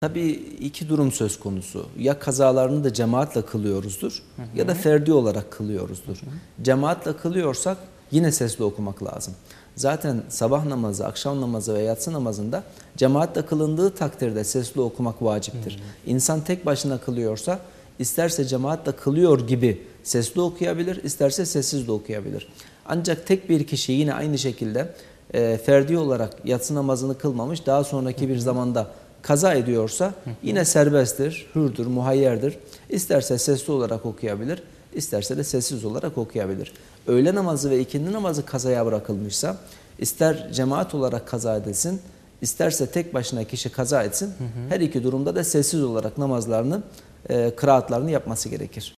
Tabii iki durum söz konusu. Ya kazalarını da cemaatle kılıyoruzdur ya da ferdi olarak kılıyoruzdur. Cemaatle kılıyorsak yine sesli okumak lazım. Zaten sabah namazı, akşam namazı ve yatsı namazında cemaatle kılındığı takdirde sesli okumak vaciptir. İnsan tek başına kılıyorsa isterse cemaatle kılıyor gibi sesli okuyabilir, isterse sessiz de okuyabilir. Ancak tek bir kişi yine aynı şekilde e, ferdi olarak yatsı namazını kılmamış, daha sonraki bir zamanda kaza ediyorsa yine serbesttir, hürdür, muhayyerdir. İsterse sesli olarak okuyabilir, isterse de sessiz olarak okuyabilir. Öğle namazı ve ikindi namazı kazaya bırakılmışsa ister cemaat olarak kaza edilsin, isterse tek başına kişi kaza etsin. Her iki durumda da sessiz olarak namazlarını, e, kıraatlarını yapması gerekir.